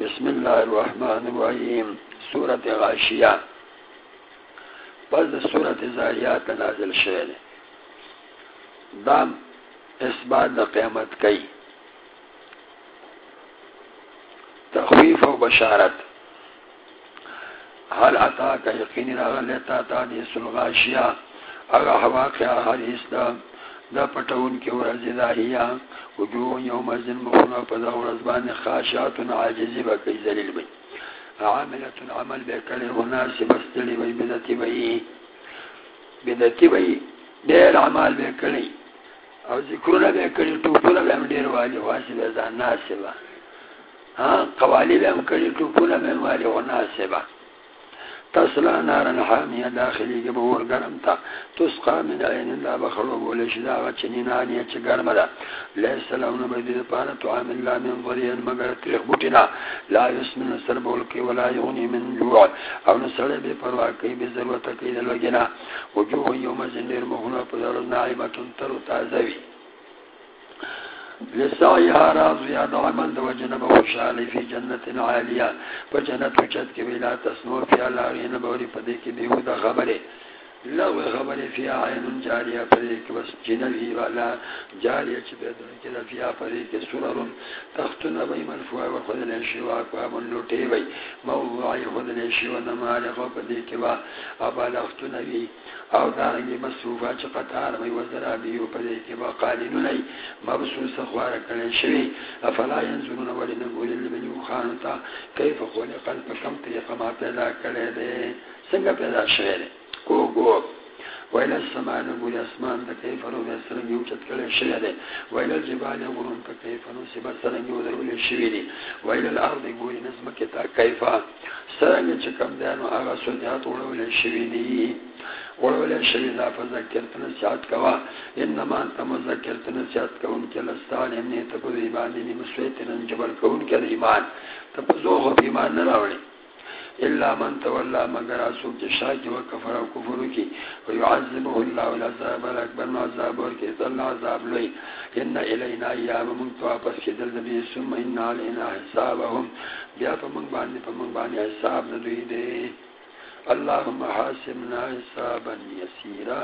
بسم اللہ الرحمن الرحیم، سورت غاشیہ۔ پس سورت زاریات نازل شعر۔ دام اس بعد دا قیامت کئی۔ تخویف و بشارت۔ حال عطا کا یقین راغلیتا تا دیس الغاشیہ۔ اگا حواقع حدیث دا دا پټون کې ورځ داهیا وجوه یوم ازن مخنا پدا ورځبان خاشات عاجزی بکی ذلیل بی عاملت عمل به بکلی وناس بستلی بی بدتی بی۔ بدتی بی۔ دیر عمال بکلی او ذکرونه به بکلی توپونه بیم دیر والی واسی بزان ناسبا۔ ہاں؟ قوالی بیم کلی توپونه بیم والی وناسبا تصلا نارا حامية داخلي قبور قرمتا تسقى من عين لا بخلوب ولا شدا غچنين آنية چقرم دا. ليس لون بدي دپانا تعام الله من ضريا مگر تريخ بوتنا لا يسمن سرب ولكي ولا يغني من جوع. او نسر نسل بپروا كي بزروة كي دلوگنا وجوه يوم زنير مغنى پدر نائمة ترو تازوي لسائها راضية دعما دوجنا بوشالي في جنة عالية وجنة وجد كبيرا تسنور في اللاغين بوري فديك بيهود خبره لو خبر فی عین جاریہ فریق بس جنوی والا جاریہ چی بیدن کلا فی فریق سرر تختن بی منفوع و خود لیشیو اکواب لوٹی بی موضوعی خود لیشیو نمالق و پدیک با ابا لختن بی او دارنگی مصروفا چی قطار بی وزرا بی و پدیک با قالینو نی مبسوس خوار خوارکن شوی افلا ینزلون ولی نقول لبنیو خانتا کیف خولی قلب کم طریقہ ما پیدا کرے دے سنگا پیدا شوی دے کو گو ویل السمان گوی اسمان تا کیفنو بے سرنگی اوچت کلی شوی دی ویل الجبال غرون تا کیفنو سبا سرنگی ودرولی شوی دی ویل الارض گوی نظمکی تا کیفا سرنگی چکم دیانو آغا سودیات وڑولی شوی دی وڑولی شوی دا فذکرت نسیات کوا انما انتا مذکرت نسیات کون کے لستان امنی تپو ایمانی نمسویتن جبر کون کے ایمان تپو زوخ ایمان نراولی الا من تولى مگر اسوک شاک و کفر و کفر کی و يعذبه الله العذاب الاكبر ما عذاب اور کہ اللہ عذاب لئی ان الینا ایام من تو واپس کے دل نبی ثم ان علينا حسابهم. بیا پمن باندې پمن باندې حساب نہ دی دے اللهم حاسبنا حسابا يسيرا.